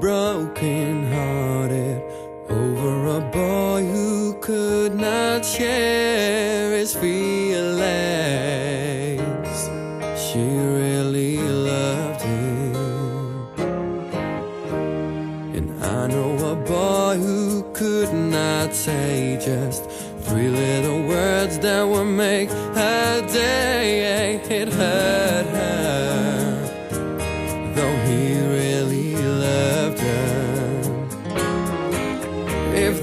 broken hearted over a boy who could not share his feelings. She really loved him, and I know a boy who could not say just three little words that would make her day. It hurt.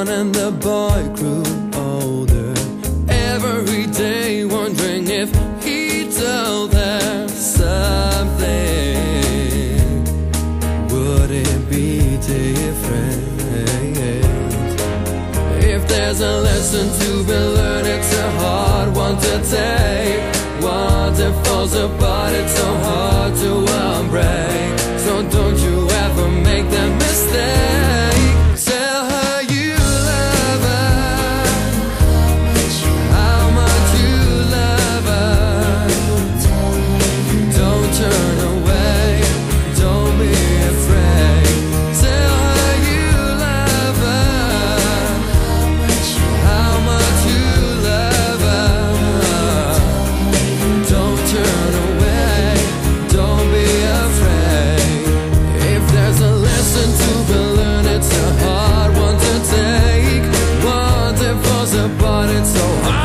On and the boy grew older. Every day wondering if he told her something. Would it be different? If there's a lesson to be learned, it's a hard one to take. It falls apart, it's so hard to Falls apart, it's so hard